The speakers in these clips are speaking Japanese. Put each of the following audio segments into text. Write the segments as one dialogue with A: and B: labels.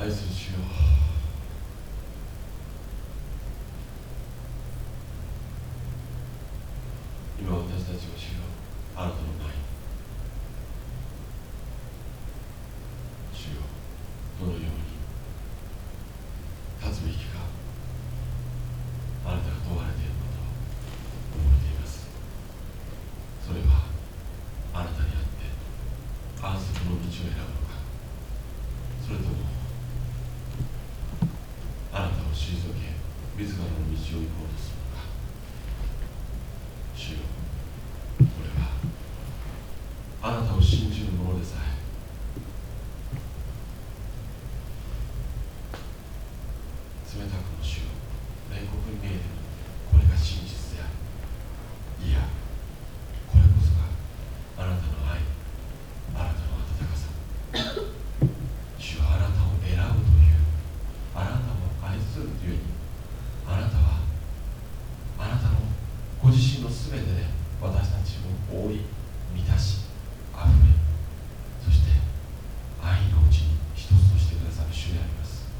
A: 愛する主よ今私たちを主よあなたの前に主よどのように立つべきかあなたが問われていることを覚えていますそれはあなたにあって安息の道を選ぶのかそれともあなたを退け自らの道を行こうとするのか主よこれはあなたを信じる者でさえ冷たくも主よ冷酷に見えてもこれが真実であるいやこれこそがあなたの愛あなたの温かさ主はあなたを選ぶというあなたを愛するというにあなたはあなたのご自身の全てで私たちを覆い満たし溢れそして愛のうちに一つとしてくださる主であります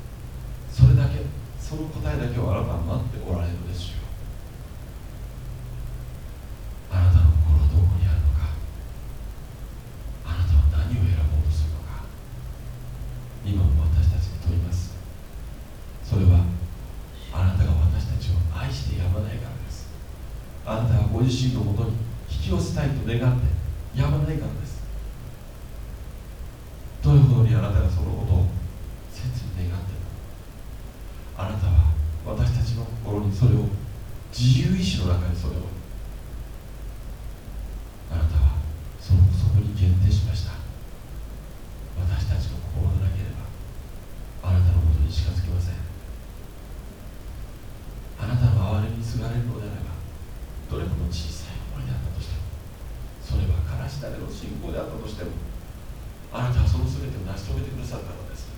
A: それだけその答えだけをあなたは待っておられるのですよあなたの心はどこにあるのかあなたは何を選ぼうとするのか今も私たちに問いますそれはあなたが私たちを愛してやまないからですあなたがご自身のもとに引き寄せたいと願ってやまないからですどれほどにあなたがそのことを切に願ってもあなたは私たちの心にそれを自由意志の中にそれをあなたはそのそこに限定しました。私たちの心がなければあなたのもとに近づけません。あなたの憐れにすがれるのであればどれほど小さい思いであったとしてもそれはからし種の信仰であったとしてもあなたはその全てを成し遂げてくださったのです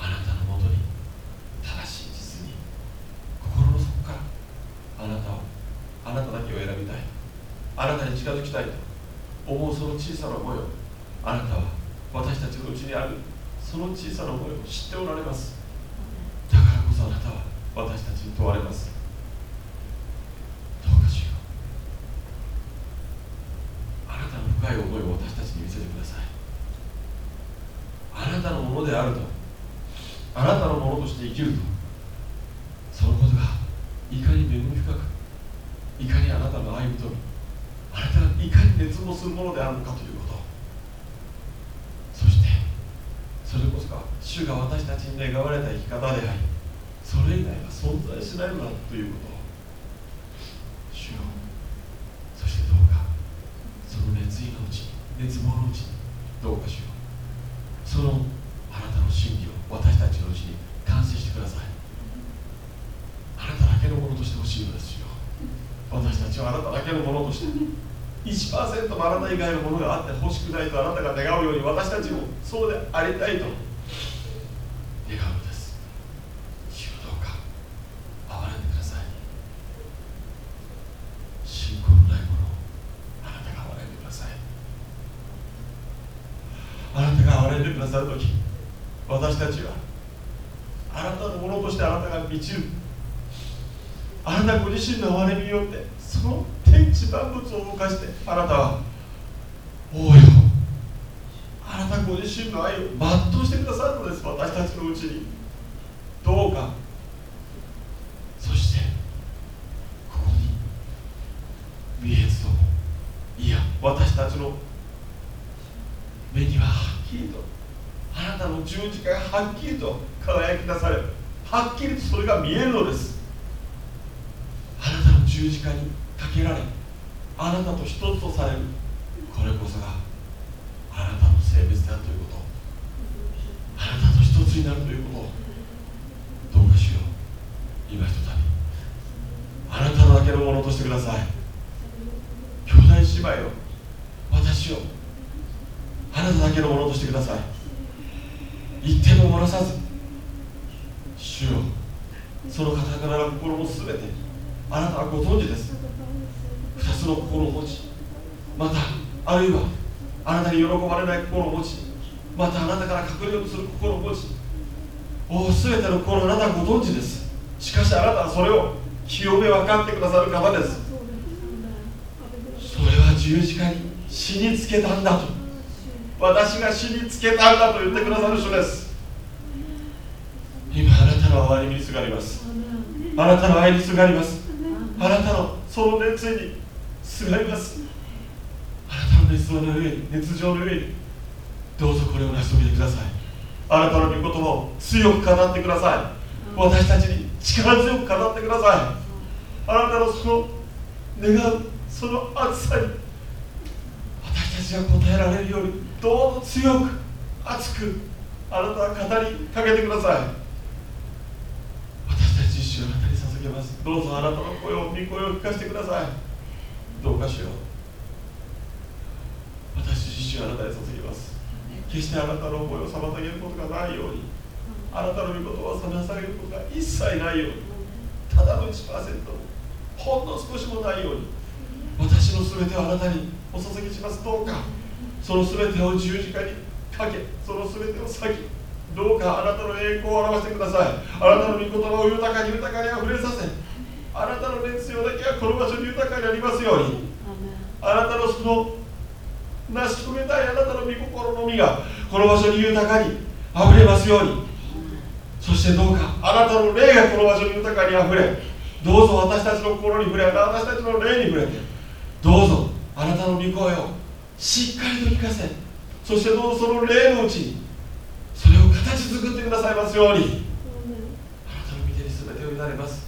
A: あなたのもとに正しい実に心の底からあなたをあなただけを選びたいあなたに近づきたいと思うその小さな思いを。あなたは私たちのうちにある。その小さな思いを知っておられます。だからこそあなたは私たちに問われます。どうかしよう。あなたの深い思いを私たちに見せてください。あなたのものであると。あなたのものとして生きるとそのことがいかに恵み深くいかにあなたの愛に富みあなたがいかに熱望するものであるのかということ。そしてそれこそが主が私たちに願われた生き方でありそれ以外は存在しないのだということ主よそしてどうかその熱意のうちに熱望のうちにどうかしようそのあなたの真理を私たちのうちに完成してくださいあなただけのものとしてほしいのですよ私たちはあなただけのものとして1%もあなた以外のものがあって欲しくないとあなたが願うように私たちもそうでありたいと願うのです。主よどうか憐れんでください。信仰のないものをあなたが憐れんでください。あなたが憐れんでくださるとき私たちはあなたのものとしてあなたが満ちる。あなたご自身の憐れみによってその天地万物を動かしてあなたは王よあなたご自身の愛を全うしてくださるのです私たちにどうかそしてここに見えずともいや私たちの目にははっきりとあなたの十字架がはっきりと輝き出されはっきりとそれが見えるのです。あなたの十字架にかけられあなたと一つとされる。これこそがあなたの性別であるということになるということをどうかしよう。今ひとたびあなただけのものとしてください。兄弟姉妹を私をあなただけのものとしてください。言っても漏らさず主よその方からの心も全てあなたはご存知です。二つの心を持ちまたあるいはあなたに喜ばれない心を持ちまたあなたから隠れようとする心を持ちお全ての心あなたはご存知です。しかしあなたはそれを清め分かってくださる方です。それは十字架に死につけたんだと。私が死につけたんだと言ってくださる人です。今あなたの愛にすがります。あなたの愛にすがります。あなたのその熱意にすがります。あなたの熱情の上に熱情の上にどうぞこれを成し遂げてください。あなたの御言葉を強く語ってください。私たちに力強く語ってください。あなたのその願うその熱さに私たちが答えられるようにどうぞ強く熱くあなたは語りかけてください。私たち一緒あなたに捧げます。どうぞあなたの声を御声を聞かせてください。どうかしよう。私自身あなたに捧げます決してあなたの思いを妨げることがないようにあなたの御言葉を妨げることが一切ないようにただの1%もほんの少しもないように私の全てをあなたにお捧げします。どうかその全てを十字架にかけその全てを裂きどうかあなたの栄光を表してください。あなたの御言葉を豊かに豊かにあふれさせあなたの熱量だけはこの場所に豊かになりますようにあなたのその成し遂げたいあなたの御心の実がこの場所に豊かにあふれますように。そしてどうかあなたの霊がこの場所に豊かにあふれどうぞ私たちの心に触れ私たちの霊に触れてどうぞあなたの御声をしっかりと聞かせそしてどうぞその霊のうちにそれを形作ってくださいますように。あなたの御手に全てを委ねます。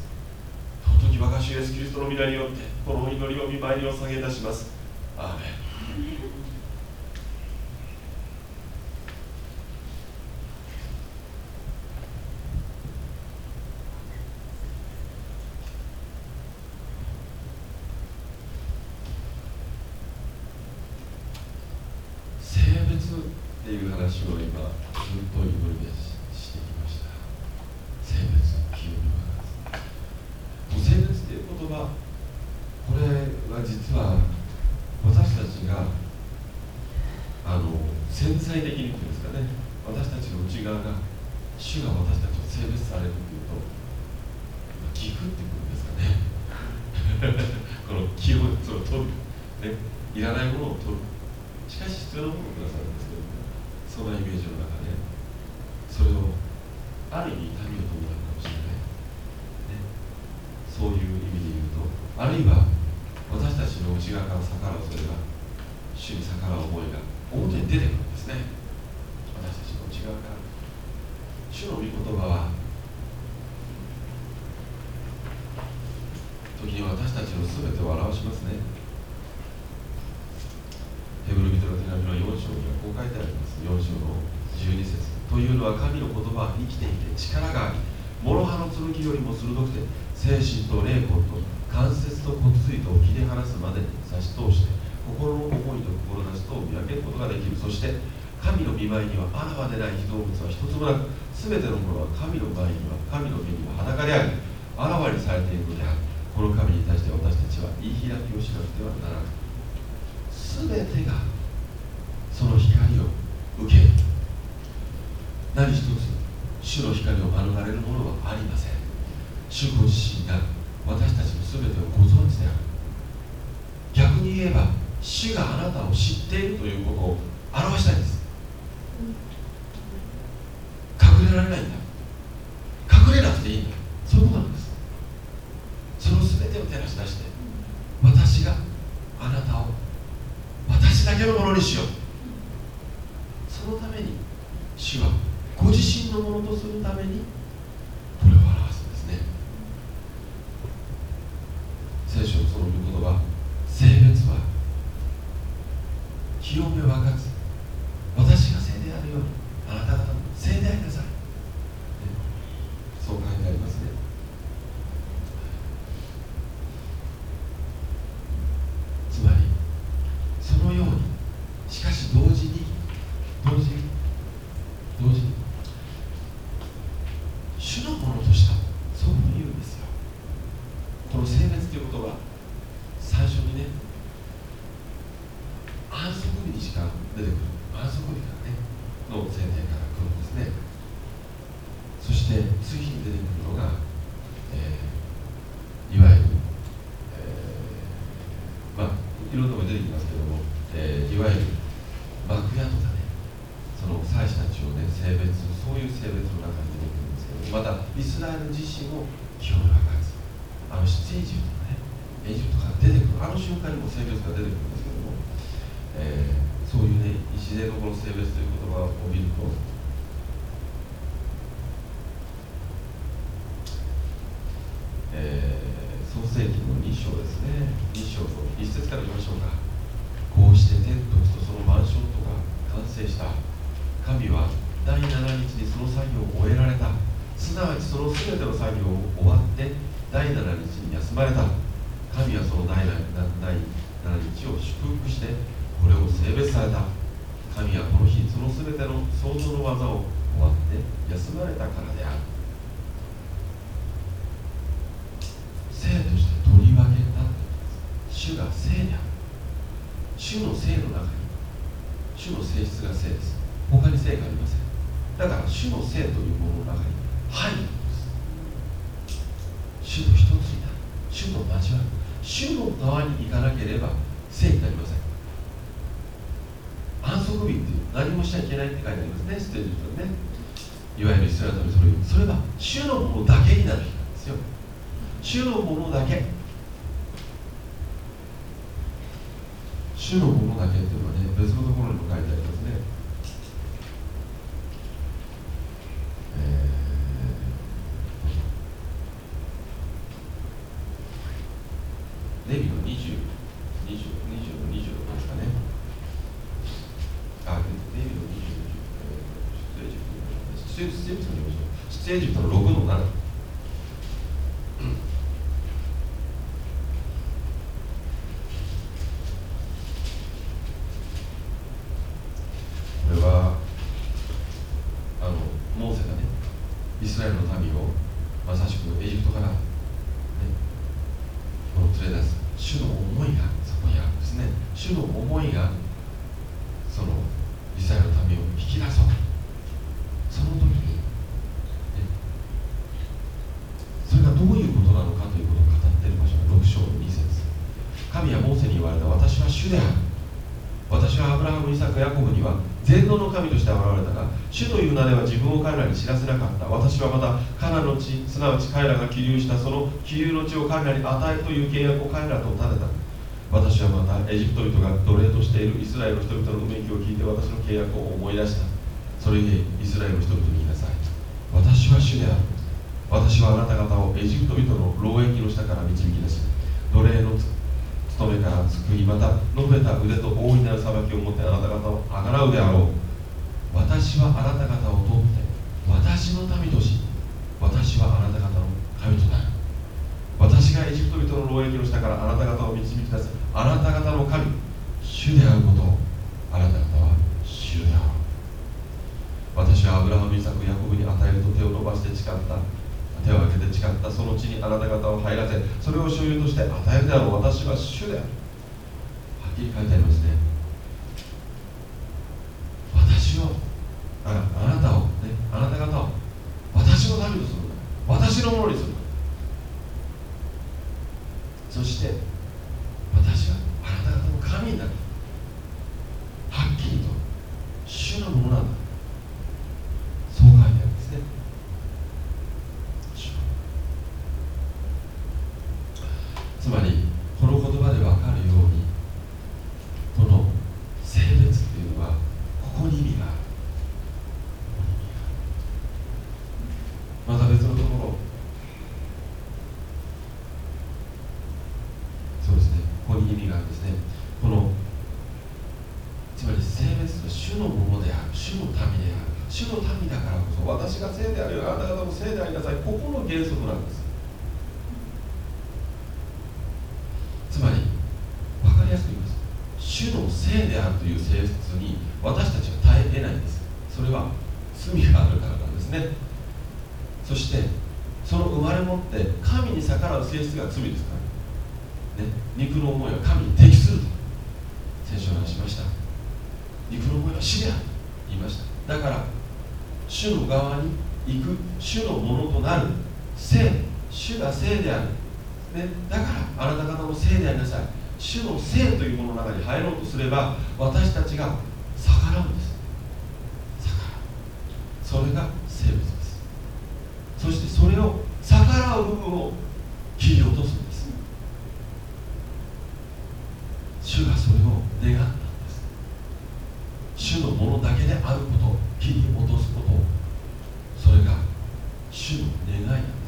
A: 尊き我が主イエスキリストの皆によってこの祈りを見舞いにお下げいたします。アーメンっていう話を今ずっと祈りでしてきました性別清めは性別っていう言葉これは実は私たちがあの潜在的にっていうんですかね私たちの内側が主が私たちを性別されるっていうと寄付ってくるんですかねこの気をその取る、ね、いらないものを取るしかし必要なものをくださるんですけどそんなイメージの中でそれをある意味旅を伴うかもしれない、ね、そういう意味で言うとあるいは私たちの内側から逆らうそれが主に逆らう思いが表に出てくるんですね私たちの内側から主の御言葉は時に私たちの全てを表しますね。ヘブル人の手紙の4章にはこう書いてあります。4章の12節。というのは神の言葉は生きていて力があり諸刃の剣よりも鋭くて精神と霊魂と関節と骨髄と切り離すまでに差し通して心の思いと志とを見分けることができる。そして神の見舞いにはあらわでない非動物は一つもなく全てのものは神の前には神の目には裸でありあらわにされているのである。この神に対して私たちは言い開きをしなくてはならない。全てがその光を受ける。何一つ主の光を免れるものはありません。主ご自身が私たちの全てをご存知である。逆に言えば主があなたを知っているということを表したいんです。隠れられないんだ隠れなくていいんだそういうことなんですその全てを照らし出して私があなたを私だけのものにしようそのために主はご自身のものとするためにこれを表すんですね聖書のその御言葉性別は清め分かつ私が聖であるようにあなた方も聖でありなさい、ね、そう書いてありますねつまりそのようにしかし同時に同時に同時にして次に出てくるのが、えー、いわゆる、えー、まあいろんなのが出てきますけども、えー、いわゆる幕屋とかねその祭司たちをね性別そういう性別の中に出てくるんですけどまたイスラエル自身を清らかずあの出エジプトねエジプトから出てくる。あの瞬間にも性別が出てくるんですけども、えー、そういうね礎のこの性別という言葉を見るとえー、創世記の2章ですね。2章の1節から見ましょうかこうして天と地とそのマンションとが完成した。神は第7日にその作業を終えられた。すなわちその全ての作業を終わって第7日に休まれた。神はその第 7, 第7日を祝福してこれを性別された。神はこの日その全ての創造の技を終わって休まれたからである。性として取り分けた。主が性である主の性の中に。主の性質が性です。他に性がありません。だから主の性というものの中に入るんです。主と一つになる。主と交わる主の側に行かなければ性になりません。安息日っていう何もしちゃいけないって書いてありますね。ステージとね。いわゆるイスラエルのそれそれは主のものだけになる日なんですよ。主のものだけ。主のものだけっていうのはね別のところにも書いてありますね、えー、レビの202020の20ですかね。あレビの20の20出エジプトの6の7作ヤコブには全能の神として現れたが主という名では自分を彼らに知らせなかった私はまたカナの地すなわち彼らが起流したその起流の地を彼らに与えという契約を彼らと立てた私はまたエジプト人が奴隷としているイスラエルの人々のうめきを聞いて私の契約を思い出したそれにイスラエルの人々に言いなさい私は主である私はあなた方をエジプト人の労役の下から導き出し奴隷の務めから救いまた述べた腕と大いなる裁きを持ってあなた方をあがらうであろう私はあなた方を通って私の民とし私はあなた方の神となる私がエジプト人の労役の下からあなた方を導き出すあなた方の神主であることをあなた方は主であろう私はアブラハム、イサク、ヤコブに与えると手を伸ばして誓った。手を挙げて誓ったその地にあなた方を入らせそれを所有として与えるであろう私は主である。はっきり書いてありますね。私をああなたを、ね、あなた方を私の民とする。私のものにする。そして私はあなた方の神になるはっきりと主のものなんだそう書いてあるんですねつまりこの言葉で分かるようにこの性別っていうのはここに意味があるまた別のところそうですねここに意味があるんですねこのつまり性別は主のものである主の民である主の民だからこそ私が性であるよあなた方も性でありなさい。ここの原則なんです。つまり分かりやすく言います。主の性であるという性質に私たちは耐え得ないんです。それは罪があるからなんですね。そしてその生まれ持って神に逆らう性質が罪ですから、ね、肉の思いは神に適すると先週話しました。肉の思いは死である。主の側に行く主のものとなる聖主が聖である、ね、だからあなた方の聖でありなさい。主の聖というものの中に入ろうとすれば私たちが逆らうんです。逆らう。それが生物です。そしてそれを逆らう部分を切り落とすんです。主がそれを願って主のものだけであること義に落とすことそれが主の願い。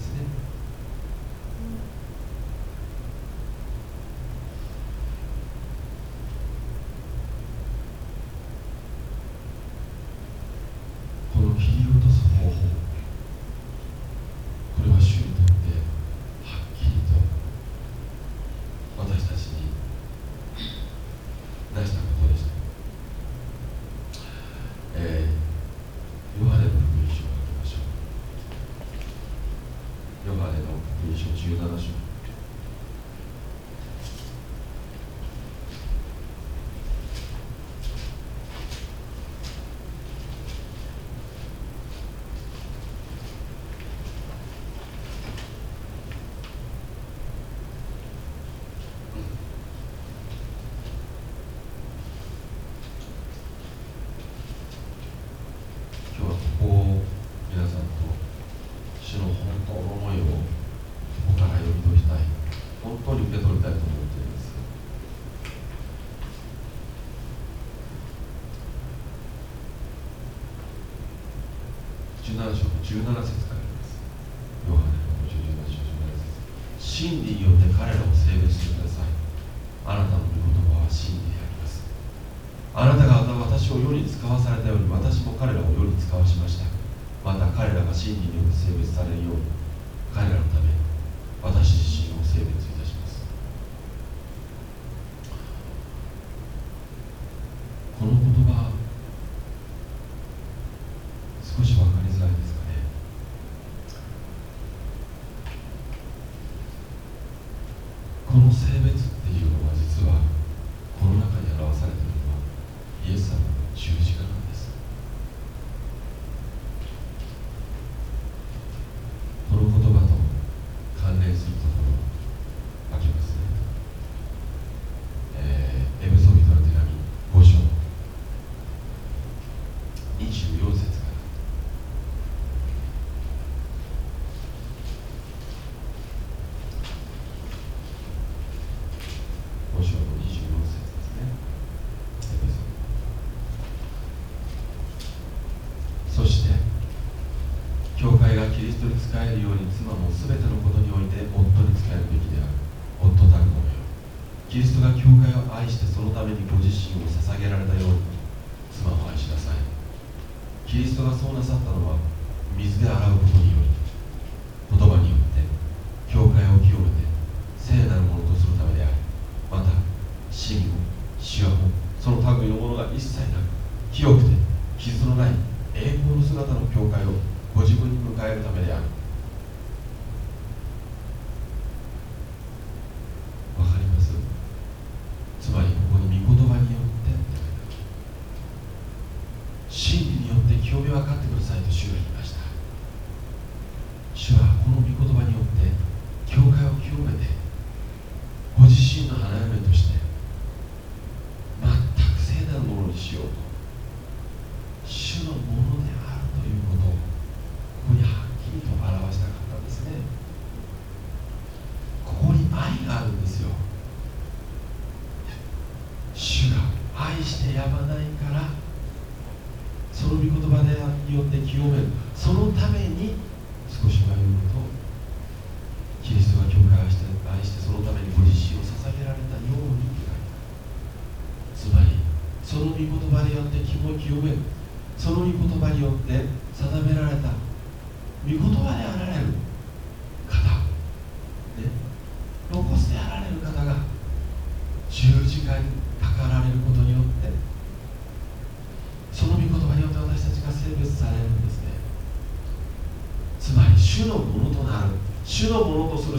A: 7節からですヨハネの17章17節真理によって彼らを性別してくださいあなたの御言葉は真理であります。あなたが私を世に使わされたように私も彼らを世に使わしました。また。彼らが真理によって性別されるように。仕えるように妻も全てのことにおいて夫に仕えるべきである。夫たるのよ。キリストが教会を愛してそのためにご自身を捧げられたように妻を愛しなさい。キリストがそうなさったのは水で洗うことにより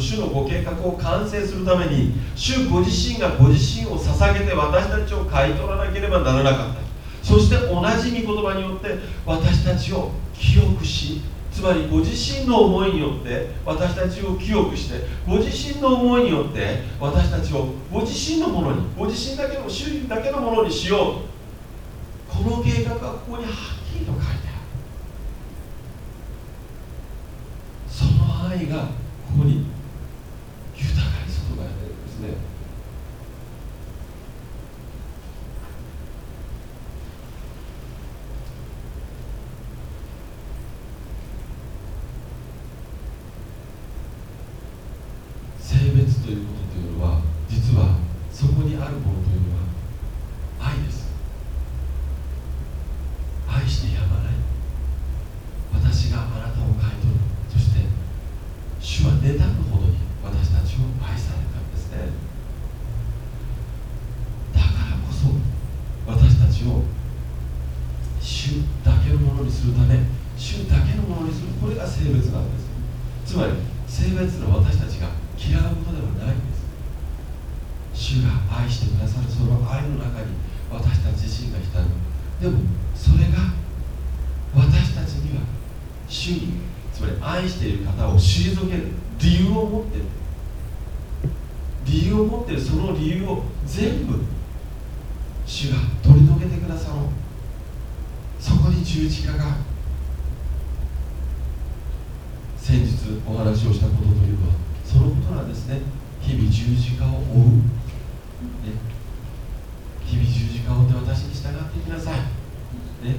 A: 主のご計画を完成するために主ご自身がご自身を捧げて私たちを買い取らなければならなかった。そして同じ御言葉によって私たちを清くしつまりご自身の思いによって私たちを清くしてご自身の思いによって私たちをご自身のものにご自身だけの主だけのものにしよう。この計画はここにはっきりと書いてある。その愛が理由を全部主が取り除けてくださろう。そこに十字架が。先日お話をしたことというのはそのことなんですね。日々十字架を追う、ね、日々十字架を追って私に従っていきなさい、ね、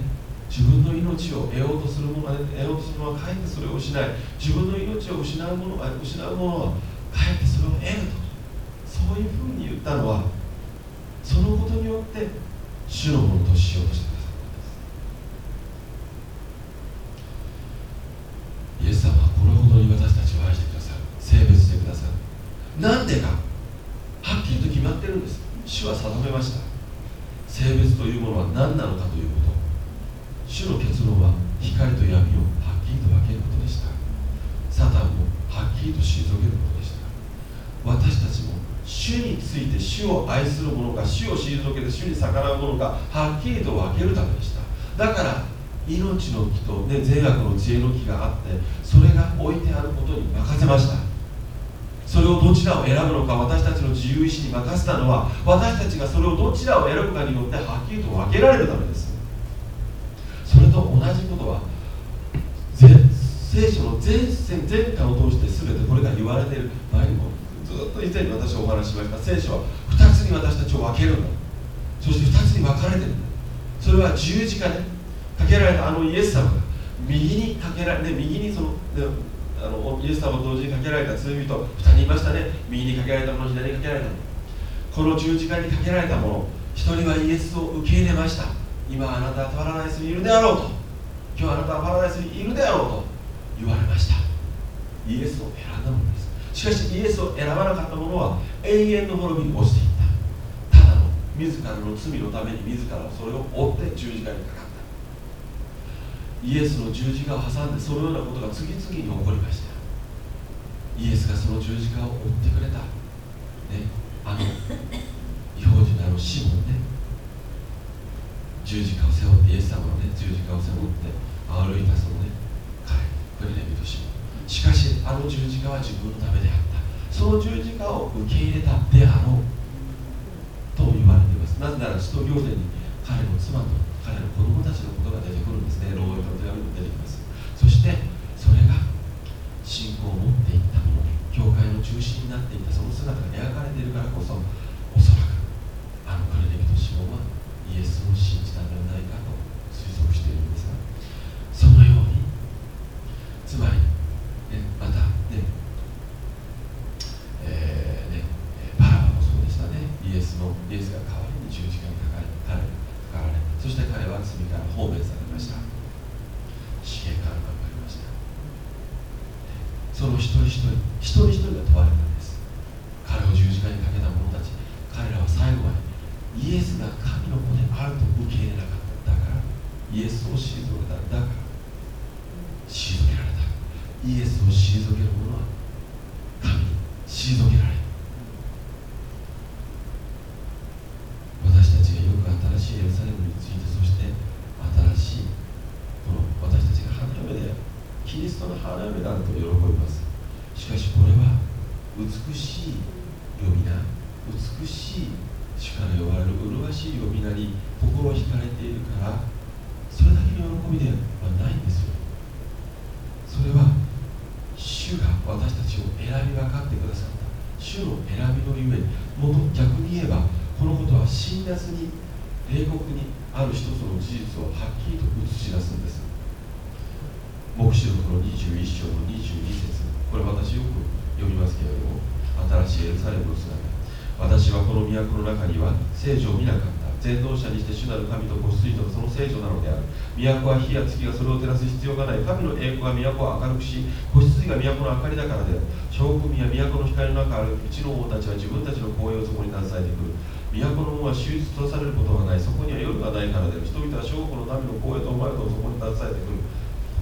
A: 自分の命を得ようとするものは得ようとするのはかえってそれを失い。自分の命を失うものは失うものはかえってそれを得るとそういうふうに言ったのはそのことによって主のものとしようとしてくださったんですイエス様はこのほどに私たちを愛してくださる性別してくださるなんでかはっきりと決まってるんです。主は定めました。性別というものは何なのかということ。主の結論は光と闇をはっきりと分けることでした。サタンもはっきりと退けることでした。私たちも主について主を愛する者か主を退けて主に逆らう者かはっきりと分けるためでした。だから命の木と、ね、善悪の知恵の木があってそれが置いてあることに任せました。それをどちらを選ぶのか私たちの自由意志に任せたのは私たちがそれをどちらを選ぶかによってはっきりと分けられるためです。それと同じことは聖書の全線全巻を通して全てこれが言われている前にもずっと以前に私はお話ししました。聖書は2つに私たちを分けるんだ。そして2つに分かれてる。んだそれは十字架でかけられたあのイエス様が右にかけられ、ね、右にその、ね、あのイエス様同時にかけられた罪人2人いましたね。右にかけられたもの左にかけられたもの。この十字架にかけられたもの1人はイエスを受け入れました。今あなたはパラダイスにいるであろうと。今日あなたはパラダイスにいるであろうと。言われました。イエスを選んだものです。しかしイエスを選ばなかった者は永遠の滅びに落ちていった。ただの自らの罪のために自らそれを追って十字架にかかった。イエスの十字架を挟んでそのようなことが次々に起こりました。イエスがその十字架を追ってくれた、ね、あの違法人のあのシモンね。十字架を背負ってイエス様のね十字架を背負って歩いたそのね彼これレビトシモン。しかしあの十字架は自分のためであった。その十字架を受け入れたであろうと言われています。なぜなら使徒行伝に彼の妻と彼の子供たちのことが出てくるんですね。牢獄の手紙も出てきます。そしてそれが信仰を持っていったもの教会の中心になっていたその姿が描かれているからこそおそらくあの彼レビトシモンはイエスを信じたのではないかと推測しているんですがそのようにつまり、ね、またねえーねバラバもそうでしたねイエスのイエスが代わりに十字架にかかれかれかかられそして彼は罪から放免されました死刑からかかりましたその一人一人一人一人が問われたんです彼を十字架にかけた者たち彼らは最後までイエスが神の子であると受け入れなかっただからイエスを退けただから退けられたイエスを退ける者は神に退けられる私たちがよく新しいエルサレムについてそして新しいこの私たちが花嫁でキリストの花嫁であると喜びます。しかしこれは美しい呼び名美しい主から呼ばれる麗しい呼び名に心惹かれているからそれだけの喜びではないんですよそれは主が私たちを選び分かってくださった主の選びのゆえもと逆に言えばこのことは辛辣に冷酷にある一つの事実をはっきりと映し出すんです黙示録の21章の22節これ私よく読みますけれども新しいエルサレムの姿私はこの都の中には聖女を見なかった全能者にして主なる神と子羊とその聖女なのである都は火や月がそれを照らす必要がない神の栄光が都を明るくし子羊が都の明かりだからである将軍や都の光の中あるうちの王たちは自分たちの光栄をそこに携えてくる都の門は手術とされることがないそこには夜がないからである人々は正午の波の光栄と思われたそこに携えてくる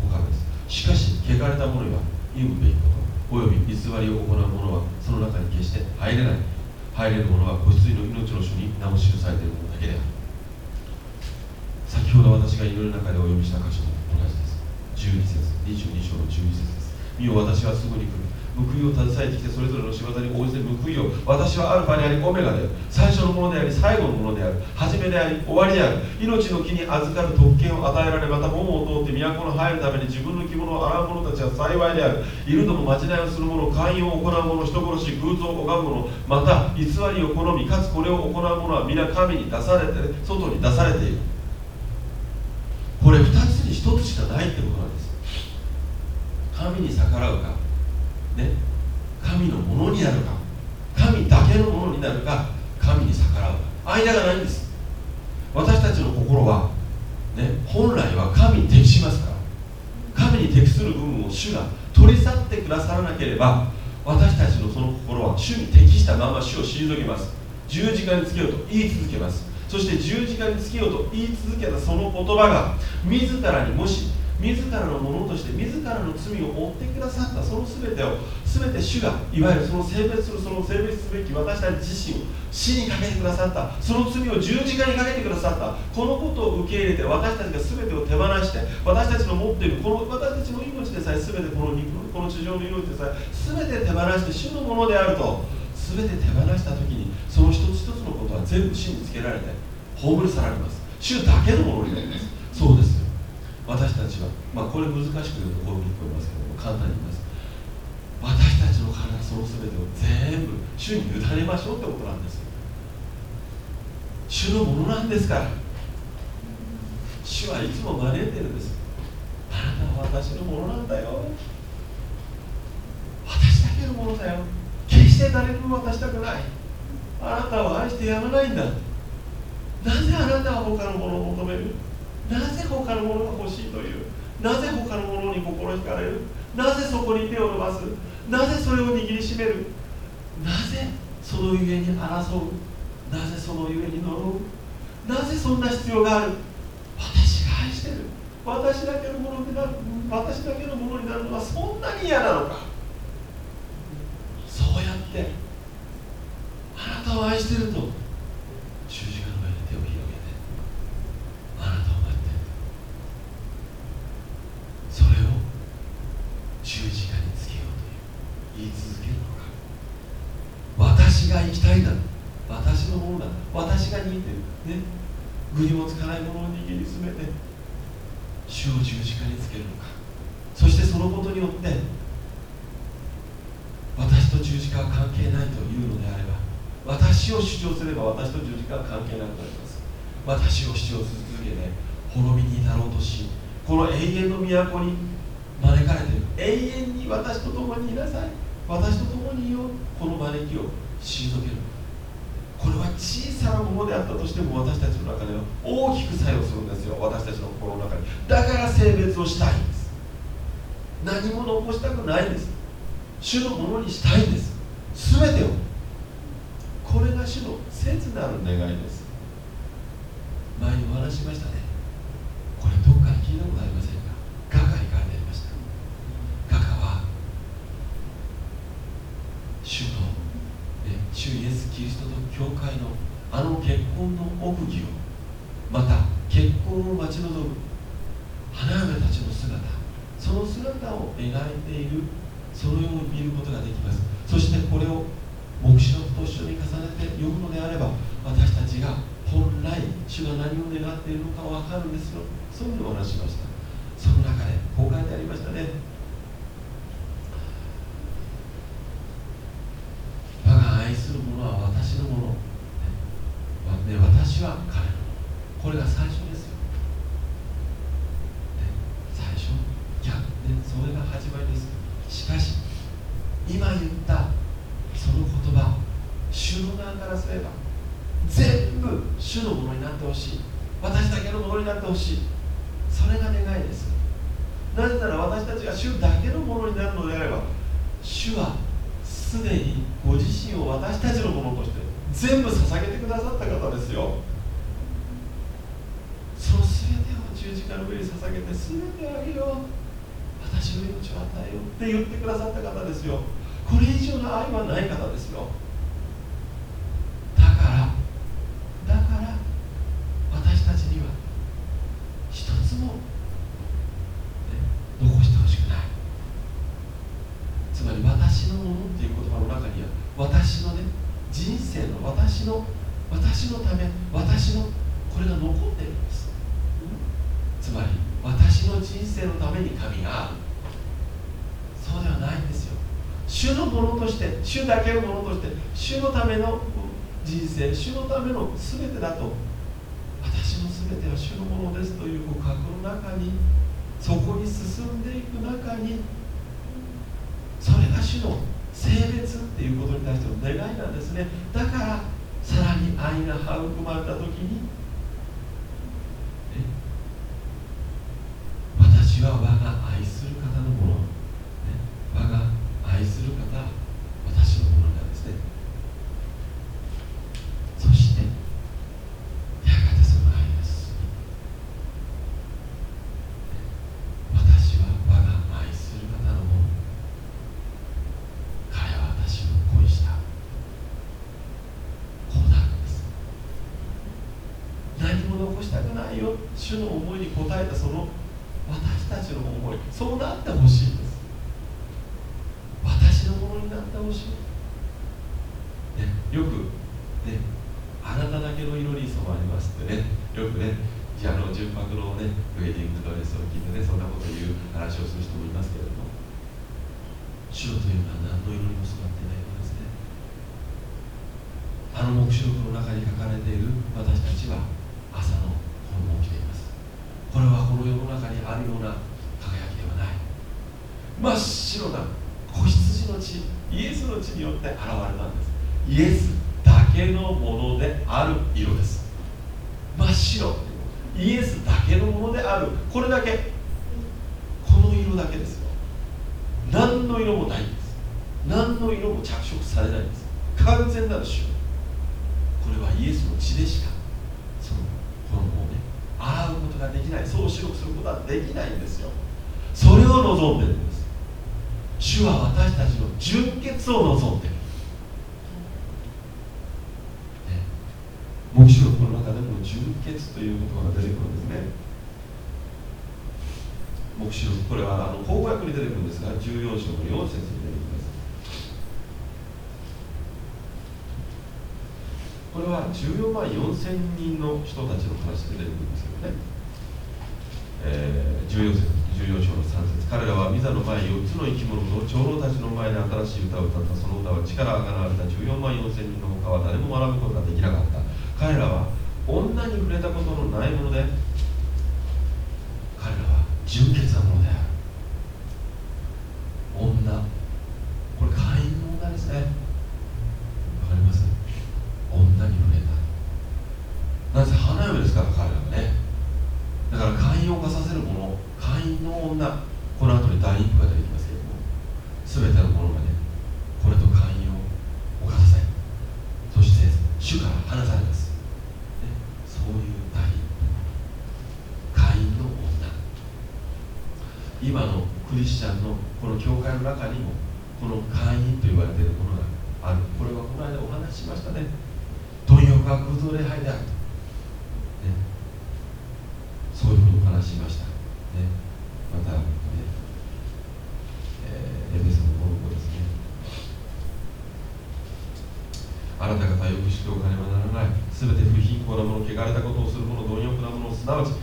A: ここからです。しかし汚れた者には言うべきことおよび偽りを行う者はその中に決して入れない。入れる者は子羊の命の書に名を記されているものだけである。先ほど私が祈る中でお読みした箇所も同じです。12節22章の12節です。見よ私はすぐに来る。報いを携えてきてそれぞれの仕業に応じて報いを私はアルファでありオメガである。最初のものであり最後のものである。初めであり終わりである。命の木に預かる特権を与えられまた門を通って都の入るために自分の着物を洗う者たちは幸いである。いるとも間違いをする者寛容を行う者人殺し偶像を拝む者また偽りを好みかつこれを行う者は皆神に出されて外に出されている。これ2つに1つしかないってことなんです。神に逆らうかね、神のものになるか神だけのものになるか神に逆らう間がないんです。私たちの心は、ね、本来は神に適しますから。神に適する部分を主が取り去ってくださらなければ私たちのその心は主に適したまま主を退けます。十字架につけようと言い続けます。そして十字架につけようと言い続けたその言葉が自らにもし自らのものとして自らの罪を負ってくださったその全てを全て主がいわゆるその性別するその性別すべき私たち自身を死にかけてくださったその罪を十字架にかけてくださったこのことを受け入れて私たちが全てを手放して私たちの持っているこの私たちの命でさえ全てこの肉この地上の命でさえ全て手放して主のものであると全て手放した時にその一つ一つのことは全部死につけられて葬り去られます。主だけのものになります。そうです私たちは、まあ、これ難しく言うとこういうふうに聞こえますけども簡単に言います。私たちの体その全てを全部主に委ねましょうってことなんです主のものなんですから。主はいつも招いてるんです。あなたは私のものなんだよ。私だけのものだよ。決して誰にも渡したくない。あなたを愛してやまないんだ。なぜあなたは他のものを求める？なぜ他のものが欲しいというなぜ他のものに心惹かれる？なぜそこに手を伸ばす？なぜそれを握りしめる？なぜそのゆえに争う？なぜそのゆえに呪う？なぜそんな必要がある？私が愛してる。私だけのものになる。私だけのものになるのはそんなに嫌なのか。そうやってあなたを愛してると十字架の前に手を広げてあなたを待ってそれを十字架につけようという言い続けるのか私が生きたいんだ私のものだ私が握ってるね具にもつかないものを握りしめて主を十字架につけるのか。そしてそのことによって私と十字架は関係ないというのであれば私を主張すれば私と十字架は関係なくなります。私を主張し続けて滅びに至ろうとしこの永遠の都に招かれている。永遠に私と共にいなさい。私と共にいよう。この招きを退ける。これは小さなものであったとしても私たちの中では大きく作用するんですよ。私たちの心の中に。だから性別をしたいんです。何も残したくないんです。主のものにしたいんです。全てを。これが主の切なる願いです。前にお話しましたね。これどっかに聞いたことありませんか？画家に書いてありました。画家は主と、主イエス・キリストと教会のあの結婚の奥義をまた結婚を待ち望む花嫁たちの姿その姿を描いているそのように見ることができます。そしてこれを黙示録と一緒に重ねて読むのであれば私たちが本来主が何を願っているのか分かるんですよ。そういうのをお話しました。その中でこう書いてありましたね我が愛する者は私のもの、ね、私は彼のこれが最初ですよ、ね、最初。逆ねそれが始まりです。しかし今言ったその言葉主の側からすれば全部主のものになってほしい。私だけのものになってほしい。それが願いです。なぜなら私たちが主だけのものになるのであれば主はすでにご自身を私たちのものとして全部捧げてくださった方ですよ。その全てを十字架の上に捧げて全てあげよう。私の命を与えようって言ってくださった方ですよ。これ以上の愛はない方ですよだからだから私たちには一つも、ね、残してほしくないつまり私のものっていう言葉の中には私のね人生の私の私のため私のこれが残っているんです。つまり私の人生のために神がそうではないんですよ。主のものとして主だけのものとして主のための人生主のための全てだと私の全ては主のものですという告白の中にそこに進んでいく中にそれが主の性別っていうことに対しての願いなんですね。だからさらに愛が育まれた時に私は我が愛する方のもの、ね、我が愛する方私のものなんですねそしてやがてその愛です私は我が愛する方のもの彼は私を恋したこうなるんです何も残したくないよ。主の思いに応えたその私たちの思い。そうなってほしいんです。私のものになってほしい、ね、よくねあなただけの色に染まりますってね。よくねじゃあの純白のねウェディングドレスを着てねそんなこと言う話をする人もいますけれども。白というのは何の色にも染まっていないのですね。あの黙示録の中に書かれている私たちは朝の本を着ていますこれはこの世の中にあるような輝きではない。真っ白な子羊の血イエスの血によって現れたんです。イエスだけのものである色です真っ白イエスだけのものであるこれだけこの色だけですよ何の色もないんです何の色も着色されないんです完全なる白これはイエスの血でしかその衣をね洗うことができないそう白くすることはできないんですよそれを望んでるんです主は私たちの純潔を望んでる、ね、黙示録の中でも純潔という言葉が出てくるんですね。黙示録これはあの公約に出てくるんですが14章の4節に出てきます。これは14万4千人の人たちの話で出てくるんですけどね、えー、14節14章の3節。彼らはミザの前4つの生き物と長老たちの前で新しい歌を歌った。その歌は力が現れた。14万4千人の他は誰も学ぶことができなかった。彼らは女に触れたことのないもので彼らは純潔なもの。の中にもこの会員と言われているものがある。これはこの間お話ししましたね。貪欲は空洞礼拝であると、ね、そういうふうにお話ししました、ね、また、ね。えー、エペソの方法ですね。あなた方よくしてお金はならない。すべて不貧困なもの汚れたことをするもの貪欲なものすなわち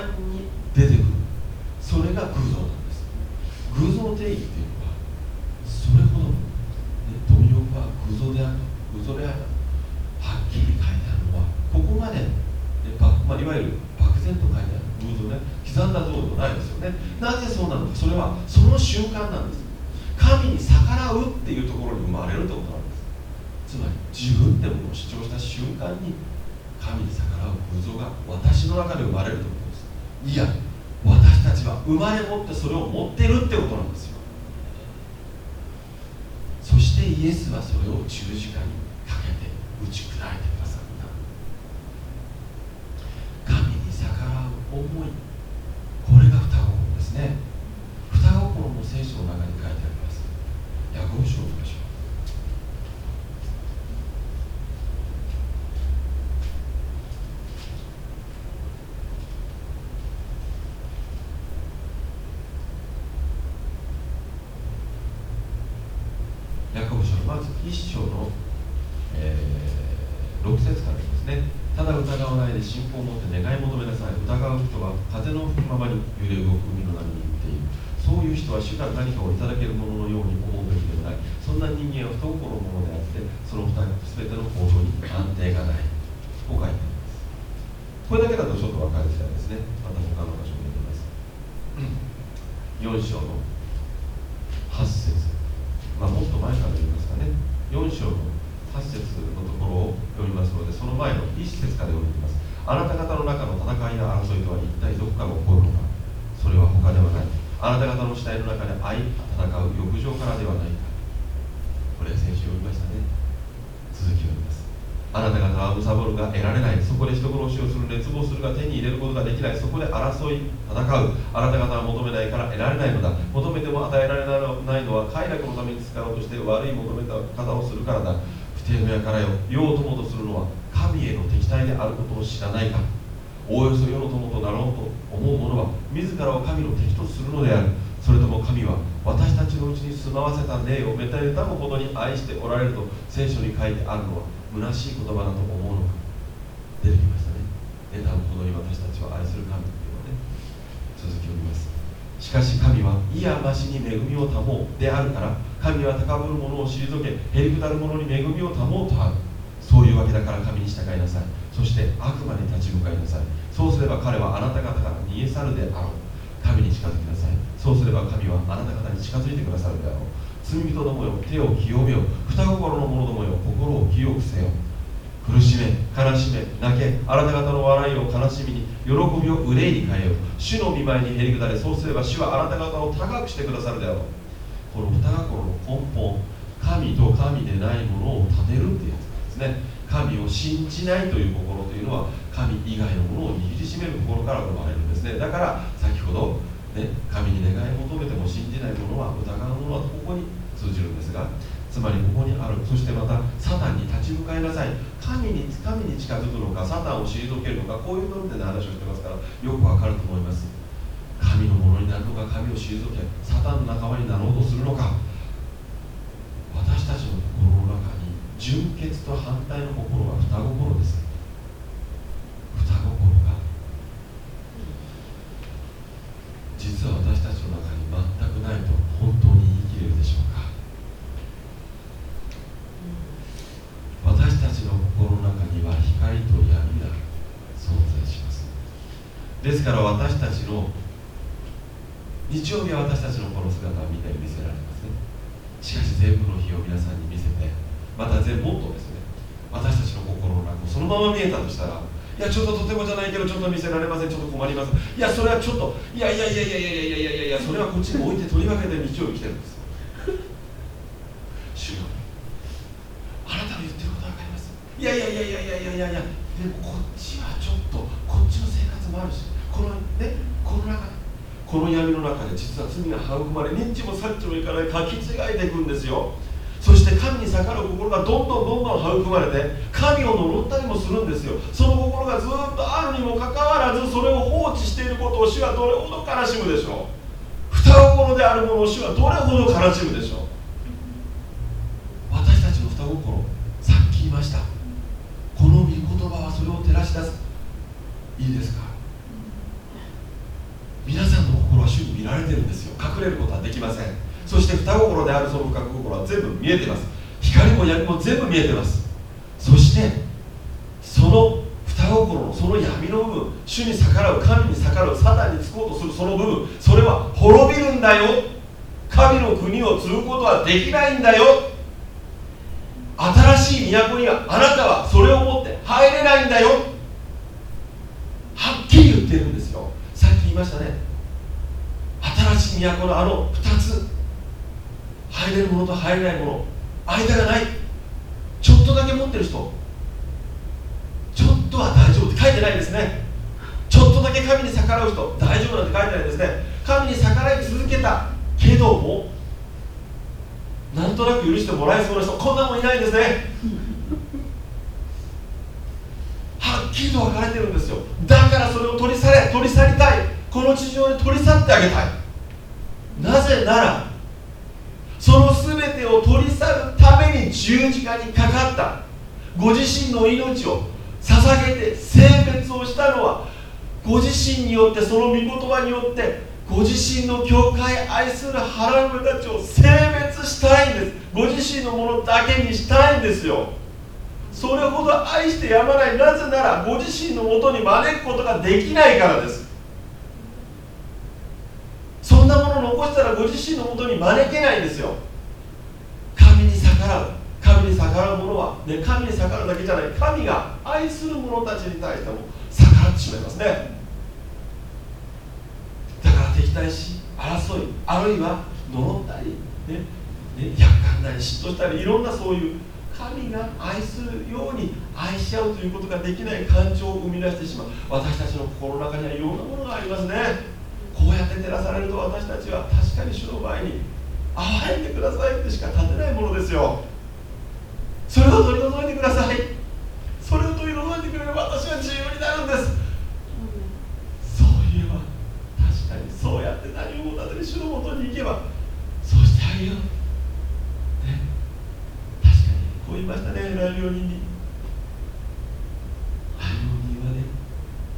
A: 間に出てくる。それが偶像なんです。偶像の定義っていうのはそれほど、ね、富岡は偶像である。偶像であるはっきり書いてあるのはここまで、ねまあ、いわゆる漠然と書いてある。偶像ね刻んだ像でもないですよね。なぜそうなのか？それはその瞬間なんです。神に逆らうっていうところに生まれるってことなんです。つまり自分ってものを主張した瞬間に神に逆らう偶像が私の中で生まれると。いや私たちは生まれ持ってそれを持ってるってことなんですよ。そしてイエスはそれを十字架にかけて打ち砕いてくださった。神に逆らう思い。これが双心ですね。双心も聖書の中に書いてあります。ヤコブ書を見ましょうヤコブ書のまず一章の、えー、6節からですねただ疑わないで信仰を持って願い求めなさい疑う人は風の吹くままに揺れ動く海の波に行っているそういう人は主が何かをいただけるもののように思うべきではないそんな人間は不登校のものであってその二つ全ての行動に安定がないこう書いてありますこれだけだとちょっと分かりづらいですねまた他の場所に行きます4章の8節まあ、もっと前から読みますかね4章の8節のところを読みますのでその前の1節から読んでいきますあなた方の中の戦いや争いとは一体どこから起こるのかそれは他ではないあなた方の死体の中で愛戦う欲情からではないかこれ先週読みましたね続きを読みますあなた方は貪るが得られないそこで人殺しをする熱望するが手に入れることができない。そこで争い戦う。あなた方は求めないから得られないのだ。求めても与えられないのは快楽のために使おうとして悪い求め方をするからだ。不定の輩よ。世を友とするのは神への敵対であることを知らないか。おおよそ世の友となろうと思う者は自らを神の敵とするのである。それとも神は私たちのうちに住まわせた霊をめたゆたむほどに愛しておられると聖書に書いてあるのは虚しい言葉だと思うのか出てきましたね妬むほどに私たちは愛する神っていうのはね続きを見ますしかし神はいやましに恵みを保うであるから神は高ぶる者を退けへりくだる者に恵みを保うとある。そういうわけだから神に従いなさい。そして悪魔に立ち向かいなさい。そうすれば彼はあなた方から逃げ去るであろう。神に近づきなさい。そうすれば神はあなた方に近づいてくださるであろう。罪人どもよ手を清めよ双心の者どもよ心を清くせよ苦しめ悲しめ泣けあなた方の笑いを悲しみに喜びを憂いに変えよう。主の見舞いにへりくだれそうすれば主はあなた方を高くしてくださるであろう。この二心の根本神と神でないものを立てるっていうやつですね。神を信じないという心というのは神以外のものを握りしめる心から生まれるんですね。だから先ほど、ね、神に願い求めても信じないものは疑うものはここに通じるんですがつまりここにある。そしてまたサタンに立ち向かいなさい。神に神に近づくのかサタンを退けるのかこういう部分で話をしてますからよくわかると思います。神のものになるのか神を退けサタンの仲間になろうとするのか。私たちの心の中に純潔と反対の心は双心です。双心が。実は私たちの中に全くないと本当に言い切れるでしょうか私たちの心の中には光と闇が存在します。ですから私たちの日曜日は私たちのこの姿をみんなに見せられますねしかし全部の日を皆さんに見せてまた全部もっとですね私たちの心の中をそのまま見えたとしたらいやちょっととてもじゃないけどちょっと見せられません。ちょっと困ります。いやそれはちょっといやいやいやいやいやいやいやいやいやそれはこっちに置いて取り分けて日曜日来てるんです主よ。あなたの言ってるいやいやいやいやいやいやいや。いやでもこっちはちょっとこっちの生活もあるし。このねこの中。この闇の中で実は罪が育まれ認知も察知もいかない書き違えていくんですよ。そして神に逆らう心がどんどんどんどん育まれて神を呪ったりもするんですよ。その心がずっとあるにもかかわらずそれを放置していることを主はどれほど悲しむでしょう。双心であるものを主はどれほど悲しむでしょう。私たちの双心さっき言いました。それを照らし出す。いいですか？皆さんの心は主に見られてるんですよ。隠れることはできません。そして双心であるその深心は全部見えてます。光も闇も全部見えてます。そしてその双心のその闇の部分主に逆らう神に逆らうサタンにつこうとするその部分それは滅びるんだよ。神の国を継ぐことはできないんだよ。新しい都にはあなたはそれを持って入れないんだよ。はっきり言ってるんですよ。さっき言いましたね。新しい都のあの2つ。入れるものと入れないもの。間がない。ちょっとだけ持ってる人。ちょっとは大丈夫って。書いてないですね。ちょっとだけ神に逆らう人。大丈夫なんて書いてないですね。神に逆らい続けた。けどもなんとなく許してもらえそうな人。こんなもんいないんですね。はっきりと分かれてるんですよ。だからそれを取り去れ取り去りたい。この地上に取り去ってあげたい。なぜならその全てを取り去るために十字架にかかった。ご自身の命を捧げて性別をしたのはご自身によってその御言葉によってご自身の教会愛する腹のたちを性別したいんです。ご自身のものだけにしたいんですよ。それほど愛してやまないなぜならご自身のもとに招くことができないからです。そんなもの残したらご自身のもとに招けないんですよ。神に逆らう。神に逆らう者は、ね、神に逆らうだけじゃない。神が愛する者たちに対しても逆らってしまいますね。だから敵対し争いあるいは呪ったり、ねね、やっかんだり嫉妬したりいろんなそういう神が愛するように愛し合うということができない感情を生み出してしまう。私たちの心の中にはいろんなものがありますね。こうやって照らされると私たちは確かに主の前に憐れんでくださいってしか立てないものですよ。それを取り除いてください。それを取り除いてくれれば私は自由になるんです。そういえば確かにそうやって何をもたずに主のもとに行けばそうしてあげようこう言いましたねラジオ人にラジオ人はね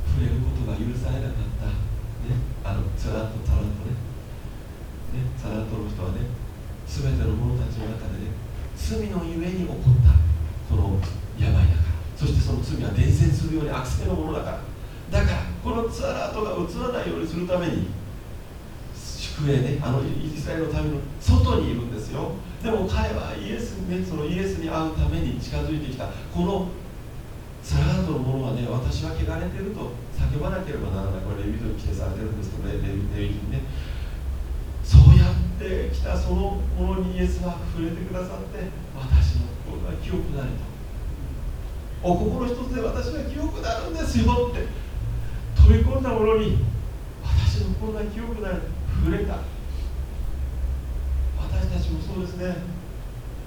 A: 触れることが許されなかったねあのザラッとザラッとねねザラッとの人はね全ての者たちの中でね罪のゆえに起こったこの病だから。そしてその罪は伝染するように悪性のものだから。だからこのツアラートが映らないようにするために宿営ねあのイスラエルのための外にいるんですよ。でも彼はイエスにねそのイエスに会うために近づいてきた。このツラートのものはね私は汚れてると叫ばなければならない。これレビトに規定されてるんですけどねレビトにね。そうやってきたそのものにイエスは触れてくださって私の心が清くなれとお心一つで私は清くなるんですよって。飛び込んだものに私の心が清くなる触れた。私たちもそうですね。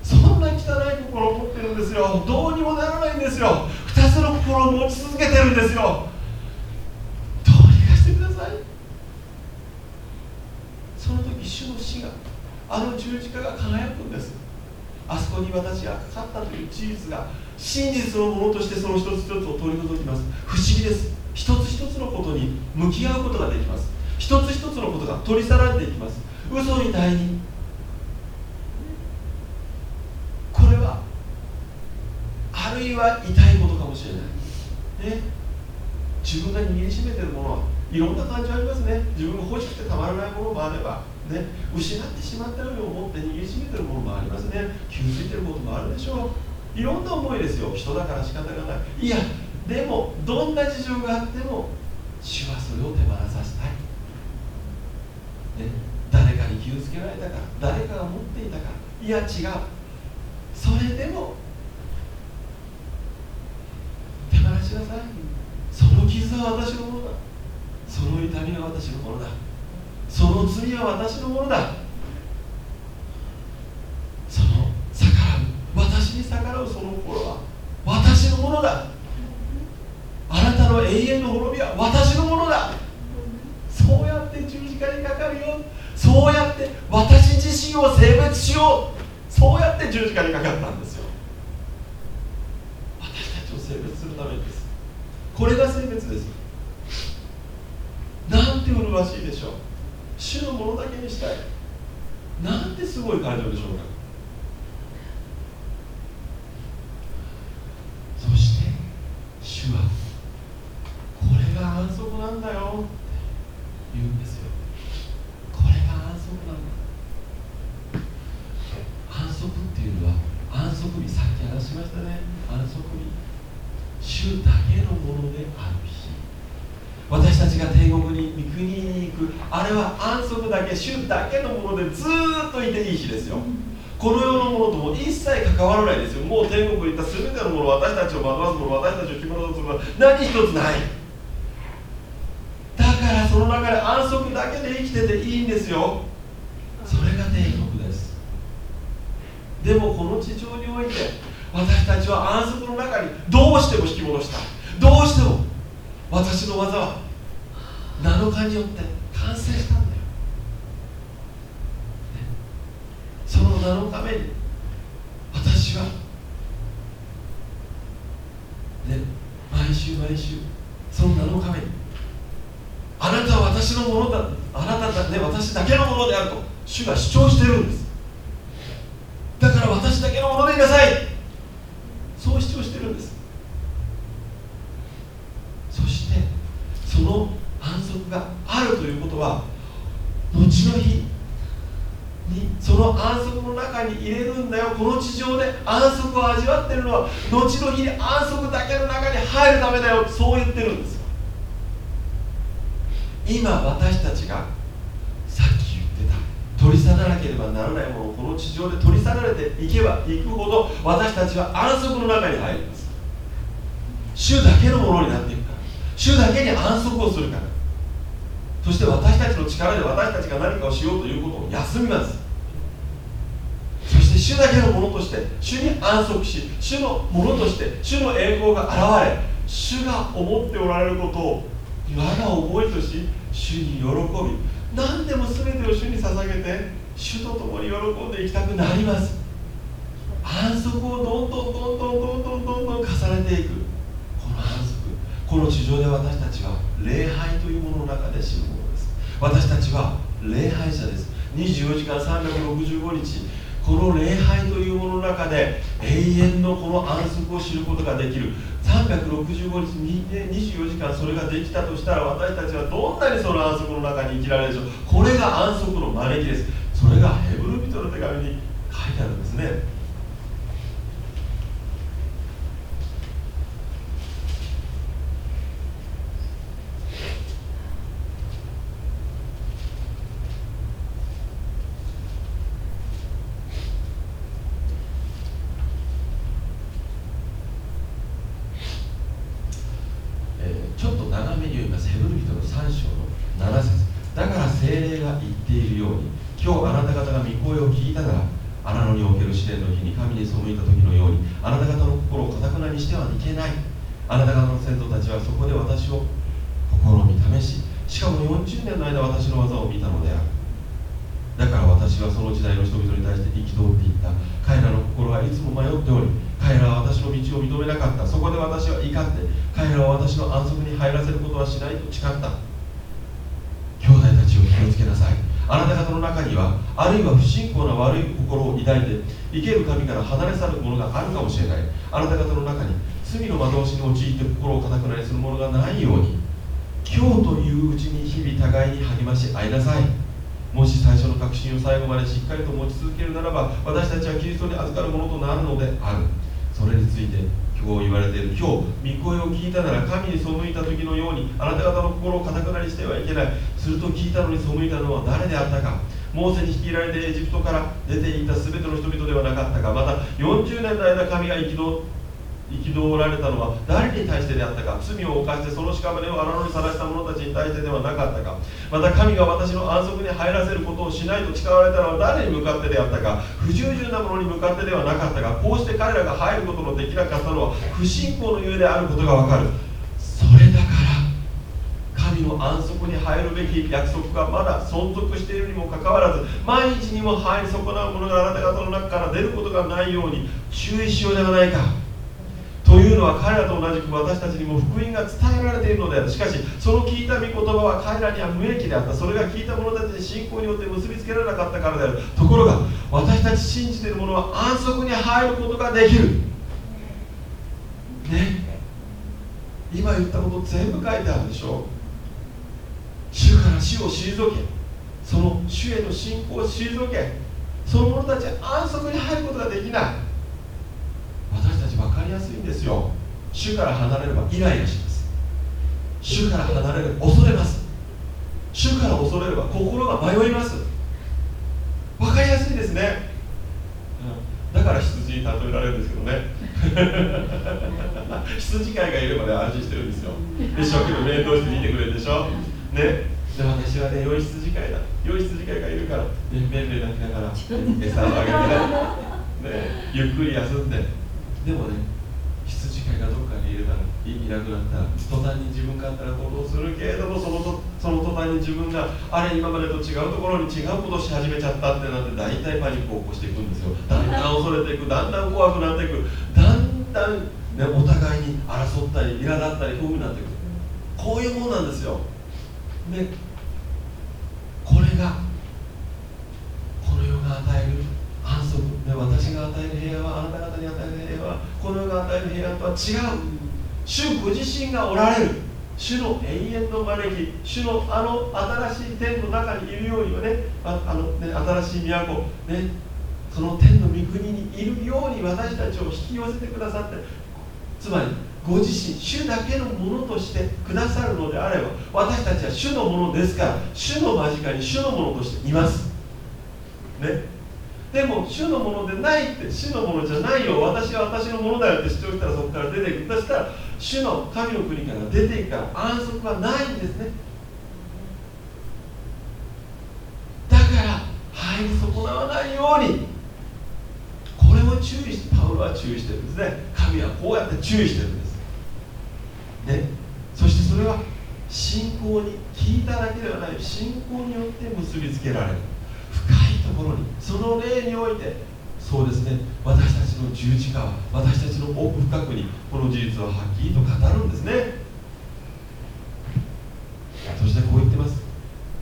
A: そんな汚い心を持ってるんですよ。どうにもならないんですよ。2つの心を持ち続けてるんですよ。どうにかしてください。その時主の死があの十字架が輝くんです。あそこに私がかかったという事実が真実のものとしてその一つ一つを取り除きます。不思議です。一つ一つのことに向き合うことができます。一つ一つのことが取り去られていきます。嘘みたいに。これはあるいは痛いことかもしれない。ね。自分が握りしめてるものはいろんな感情ありますね。自分が欲しくてたまらないものもあればね。失ってしまったように思って握りしめてるものもありますね。傷ついてることもあるでしょう。いろんな思いですよ。人だから仕方がない。いやでもどんな事情があっても主はそれを手放させたい、ね、誰かに傷つけられたか誰かが持っていたかいや違う。それでも手放しなさい。その傷は私のものだ。その痛みは私のものだ。その罪は私のものだ。その逆らう私に逆らうその心は私のものだ。あなたの永遠の滅びは私のものだ。そうやって十字架にかかるよ。そうやって私自身を性別しよう。そうやって十字架にかかったんですよ。私たちを性別するためです。これが性別です。なんて麗しいでしょう。主のものだけにしたい。なんてすごい感情でしょうか。そして主はこれが安息なんだよ。言うんですよ。これが安息なんだ。安息っていうのは安息日さっき話しましたね。安息日主だけのものである日。私たちが天国に御国に行くあれは安息だけ主だけのものでずっといていい日ですよ。この世のものとも一切関わらないですよ。もう天国に行った全てのもの私たちを惑わすもの私たちを着物とするもの何一つない。その中で安息だけで生きてていいんですよ。それが天国です。でもこの地上において私たちは安息の中にどうしても引き戻したどうしても私の技は7日によって完成したんだよ、ね、その7日目に私はね毎週毎週その7日目にあなたは私のものだあなただね私だけのものであると主が主張してるんです。だから私だけのものでいなさい。そう主張してるんです。そしてその安息があるということは後の日にその安息の中に入れるんだよ。この地上で安息を味わってるのは後の日に安息だけの中に入るためだよ。そう言ってるんです。今私たちがさっき言ってた取り去らなければならないものをこの地上で取り去られていけばいくほど私たちは安息の中に入ります。主だけのものになっていくから。主だけに安息をするから。そして私たちの力で私たちが何かをしようということを休みます。そして主だけのものとして主に安息し主のものとして主の栄光が現れ主が思っておられることを我が思いとし主に喜び何でも全てを主に捧げて主と共に喜んでいきたくなります。安息をどんどんどんどんどんどんどん重ねていく。この安息この地上で私たちは礼拝というものの中で知るものです。私たちは礼拝者です。24時間365日この礼拝というものの中で永遠のこの安息を知ることができる。365日24時間それができたとしたら私たちはどんなにその安息の中に生きられるでしょう。これが安息の招きです。それがヘブル人の手紙に書いてあるんですねちょっと長めに読みますヘブル人の3章の7節だから精霊が言っているように今日あなた方が御声を聞いたなら荒野における試練の日に神に背いた時のようにあなた方の心をかたくなにしてはいけないあなた方の先祖たちはそこで私を心に試ししかも40年の間私の技を見たのであるだから私はその時代の人々に憤っていた。彼らの心はいつも迷っており彼らは私の道を認めなかった。そこで私は怒って彼らは私の安息に入らせることはしないと誓った。兄弟たちを気をつけなさい。あなた方の中にはあるいは不信仰な悪い心を抱いて生ける神から離れ去るものがあるかもしれない。あなた方の中に罪の惑わしに陥って心をかたくなりするものがないように今日といううちに日々互いに励まし合いなさい。もし最初の確信を最後までしっかりと持ち続けるならば私たちはキリストに預かるものとなるのである。それについて兄こう言われている今日御声を聞いたなら神に背いた時のようにあなた方の心をかたくなにしてはいけない。すると聞いたのに背いたのは誰であったか。モーセに率いられてエジプトから出ていた全ての人々ではなかったかまた40年の間神が憤憤られたのは誰に対してであったか罪を犯してその屍を荒野にさらした者たちに対してではなかったか。また神が私の安息に入らせることをしないと誓われたのは誰に向かってであったか。不従順な者に向かってではなかったか。こうして彼らが入ることのできなかったのは不信仰のゆえであることがわかる。それだから神の安息に入るべき約束がまだ存続しているにもかかわらず毎日にも入り損なう者があなた方の中から出ることがないように注意しようではないか。のは彼らと同じく私たちにも福音が伝えられているのである。しかしその聞いた御言葉は彼らには無益であった。それが聞いた者たちに信仰によって結びつけられなかったからである。ところが私たち信じている者は安息に入ることができる。ね。今言ったこと全部書いてあるでしょ。主から死を退け。その主への信仰を退け。その者たちは安息に入ることができない。私たち分かりやすいんですよ。主から離れればイライラします。主から離れれば恐れます。主から恐れれば心が迷います。分かりやすいですね。だから羊に例えられるんですけどね。羊飼いがいればね安心してるんですよ。一生懸命面倒して見てくれるでしょ。ね。で私はね良い羊飼いだ。良い羊飼いがいるからねべんべん泣きながら餌をあげてね。ゆっくり休んで。でもね羊飼いがどっかにいるならい。なくなったら途端に自分勝手なことをするけれどもそのとその途端に自分があれ今までと違うところに違うことをし始めちゃったってなって大体パニックを起こしていくんですよ。だんだん恐れていくだんだん怖くなっていくだんだん、ね、お互いに争ったり苛立ったりこういうふうになっていくこういうものなんですよ。でこれがこの世が与える。安息で私が与える平和はあなた方に与える平和はこの世が与える平和とは違う。主ご自身がおられる。主の永遠の招き主のあの新しい天の中にいるようにはねああのね新しい都ねその天の御国にいるように私たちを引き寄せてくださってつまりご自身主だけのものとしてくださるのであれば私たちは主のものですから主の間近に主のものとしています。ね。でも主のものでないって主のものじゃないよ。私は私のものだよって主張したらそこから出ていくそしたら主の神の国から出ていくから安息はないんですね。だから入り損なわないように。これも注意してパウロは注意してるんですね。神はこうやって注意してるんです。ね。そしてそれは信仰に聞いただけではない。信仰によって結びつけられる。深いところにその例においてそうですね私たちの十字架は私たちの奥深くにこの事実ははっきりと語るんですね。そしてこう言ってます、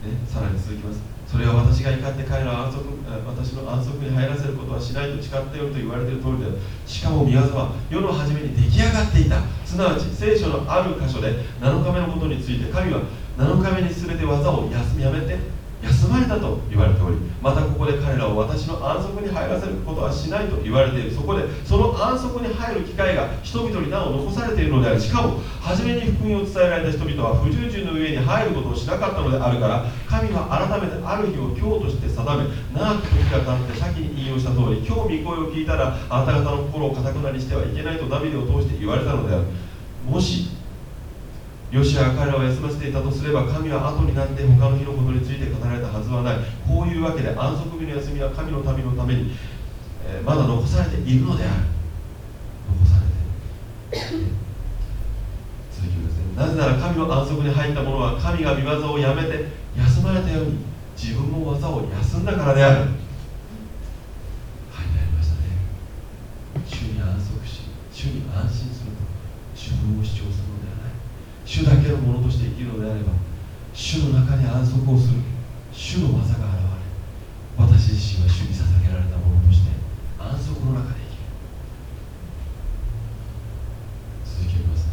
A: ね、さらに続きます。それは私が怒って彼らを安息私の安息に入らせることはしないと誓っておると言われている通りでしかも宮沢は世の初めに出来上がっていた。すなわち聖書のある箇所で7日目のことについて神は7日目に全て技を休みやめて休まれたと言われておりまたここで彼らを私の安息に入らせることはしないと言われている。そこでその安息に入る機会が人々になお残されているのであるしかも初めに福音を伝えられた人々は不従順の上に入ることをしなかったのであるから神は改めてある日を今日として定め長く時が経って先に引用した通り今日御声を聞いたらあなた方の心をかたくなにしてはいけないとダビデを通して言われたのである。もしヨシアが彼らを休ませていたとすれば神は後になって他の日のことについて語られたはずはない。こういうわけで安息日の休みは神の民のために、え、まだ残されているのである。残されている。続きますね。なぜなら神の安息に入った者は神が見業をやめて休まれたように自分も技を休んだからである。はいありましたね。主に安息し主に安心すると自分を主張するのではない主だけのものとして生きるのであれば主の中に安息をする主の技が現れ私自身は主に捧げられたものとして安息の中で生きる。続きますね。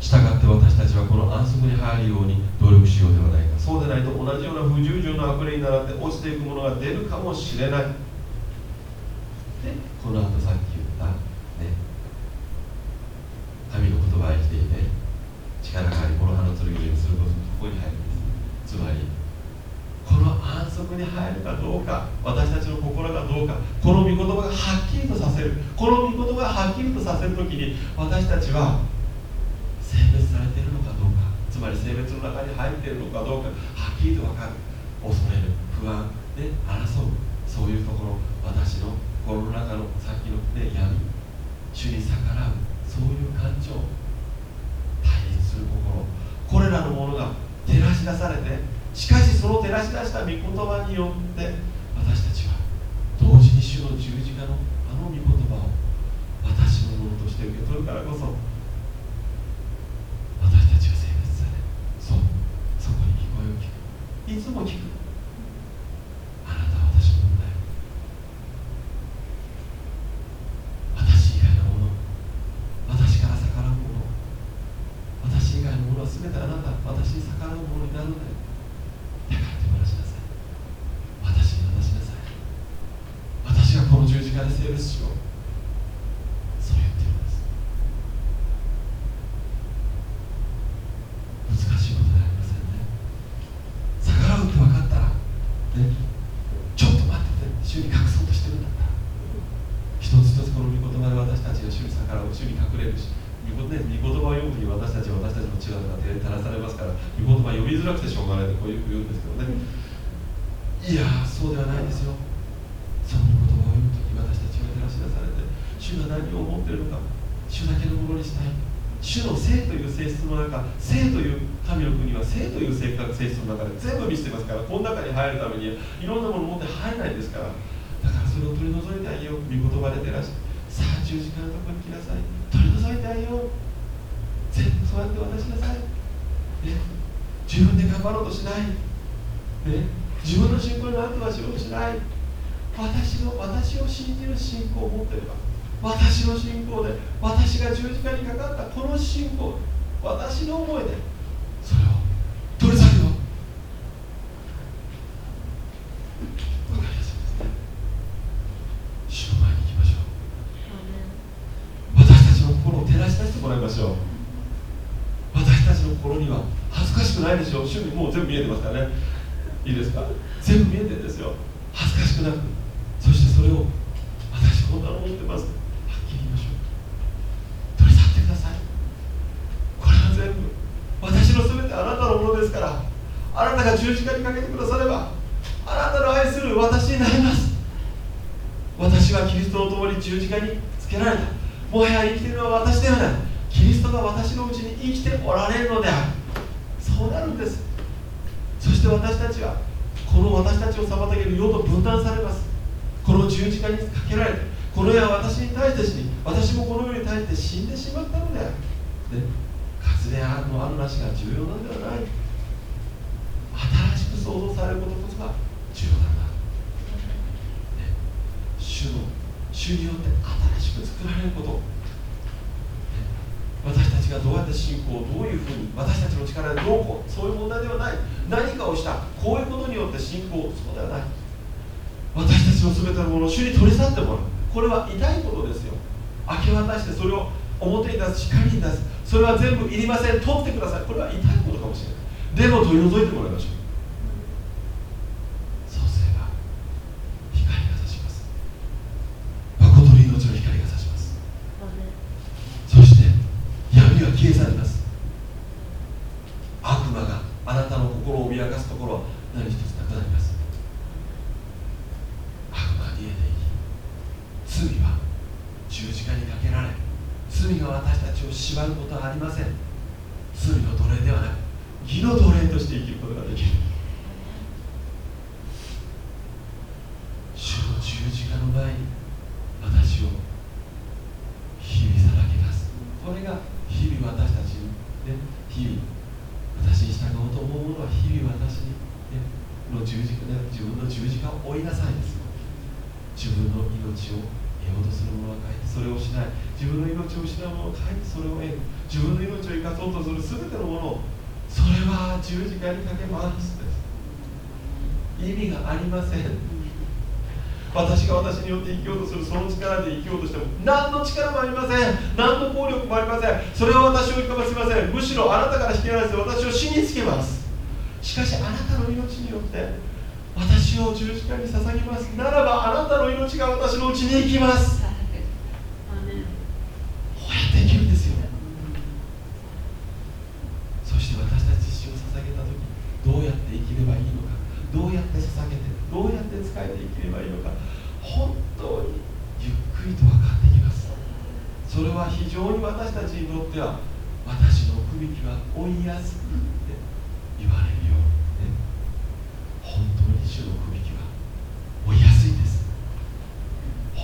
A: したがって私たちはこの安息に入るように努力しようではないか。そうでないと同じような不従順の悪霊に倣って落ちていくものが出るかもしれないでこの後さっき言った柔らかいこの葉の剣にすることここに入るんですつまりこの安息に入るかどうか私たちの心がどうかこの御言葉がはっきりとさせるこの御言葉がはっきりとさせる時に私たちは性別されているのかどうかつまり性別の中に入っているのかどうかはっきりと分かる恐れる不安で争うそういうところ私の心の中のさっきの、ね、闇主に逆らうそういう感情対立する心これらのものが照らし出されてしかしその照らし出した御言葉によって私たちは同時に主の十字架のあの御言葉を私のものとして受け取るからこそ私たちが性別されそうそこに聞こえを聞くいつも聞くあなたは私のものだよ私以外のもの私から逆らうもの私以外のものは全てあなた私に逆らうものになるのだよだから手放しなさい私に渡しなさい私がこの十字架でセールスしようそう言ってるんです難しいことではありませんね逆らうって分かったらね。ちょっと待ってて主に隠そうとしてるんだったら。一つ一つこの御言葉で私たちが主に逆らう主に隠れるし御言,、ね、御言葉を読む時に私たちは私たちの血が手に垂らされますから。御言葉読みづらくてしょうがないってこうよく言うんですけどね。いやそうではないですよ。その御言葉を読む時私たちが照らし出されて主が何を思っているのか主だけのものにしたい。主の性という性質の中性という神の国は性という性格性質の中で全部見せてますからこの中に入るためにいろんなものを持って入れないですからだからそれを取り除いてあげよう御言葉で照らしてさあ十字架のとこに来なさい取り除いてあげよう全部そうやって渡しなさい、ね、自分で頑張ろうとしない、ね、自分の信仰に何とかしようとしない。私の私を信じる信仰を持ってれば私の信仰で私が十字架にかかったこの信仰私の思いでそれを取り去るよわかりやすいですね。主の前に行きましょう。私たちの心を照らし出してもらいましょう。私たちの心には恥ずかしくないでしょ。う主にもう全部見えてますからね。いいですか？全部見えてるんですよ。恥ずかしくなく。そしてそれを私こんなの持ってますはっきり言いましょう取り去ってくださいこれは全部私の全てあなたのものですからあなたが十字架にかけてくださればあなたの愛する私になります。私はキリストと共に十字架につけられた。もはや生きているのは私ではない。キリストが私のうちに生きておられるのである。そうなるんです。そして私たちはこの私たちを妨げる世と分断されます。この十字架にかけられてこの世は私に対して死に私もこの世に対して死んでしまったのである、ね、数であるのあるなしが重要なのではない。新しく創造されることこそが重要なんだ、ね、主の主によって新しく作られること、ね、私たちがどうやって信仰をどういうふうに私たちの力でどうこうそういう問題ではない。何かをしたこういうことによって信仰そうではない。私たちの全てのものを主に取り去ってもらう。これは痛いことですよ。明け渡してそれを表に出す光に出す。それは全部いりません。取ってください。これは痛いことかもしれない。でも取り除いてもらいましょう。そうっていきます。こうやって生きるんですよ。そして私たち死を捧げた時どうやって生きればいいのかどうやって捧げてどうやって使えて生きればいいのか本当にゆっくりと分かっていきます。それは非常に私たちにとっては私の奥行きは追いやすくって言われるようにね。本当に主の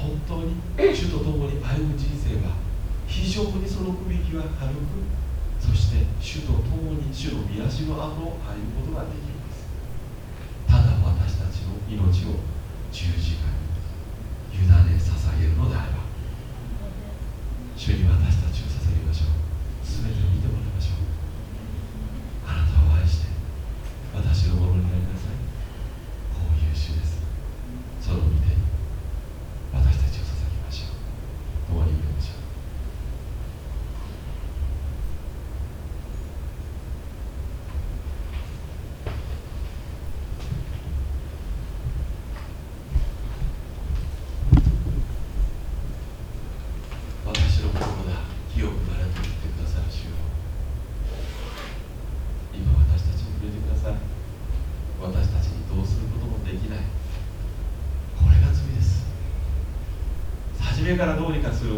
A: 本当に主と共に歩む人生は非常にその区域は軽くそして主と共に主の見足の後を歩むことができるんです。ただ私たちの命を十字架に委ね捧げるのであれば主に私たちを捧げましょう。全てれからどうにかする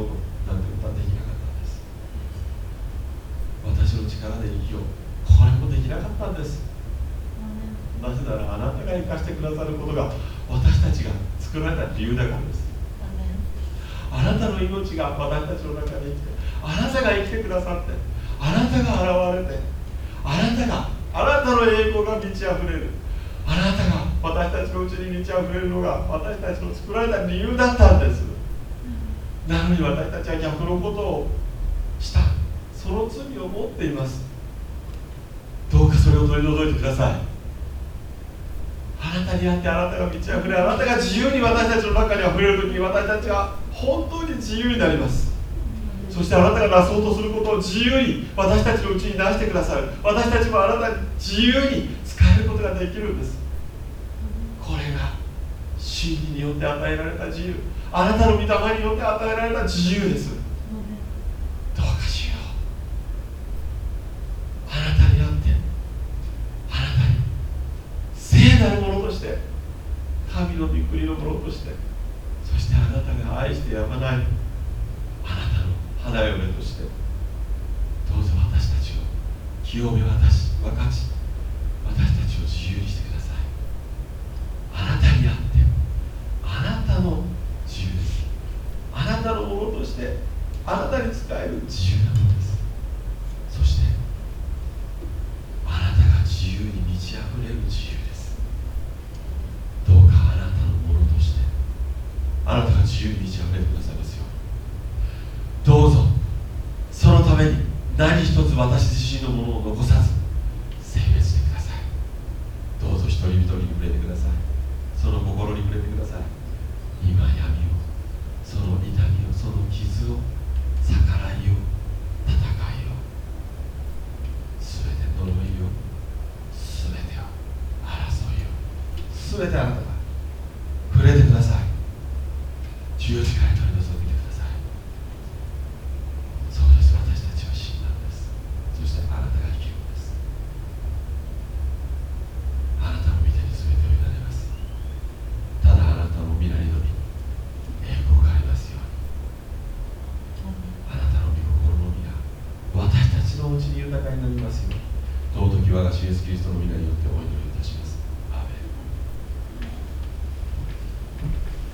A: てあなたが満ち溢れあなたが自由に私たちの中に溢れる時に私たちは本当に自由になります。そしてあなたがなそうとすることを自由に私たちのうちに出してくださる。私たちもあなたに自由に使えることができるんです。これが真理によって与えられた自由。あなたの御霊によって与えられた自由です。ich dir,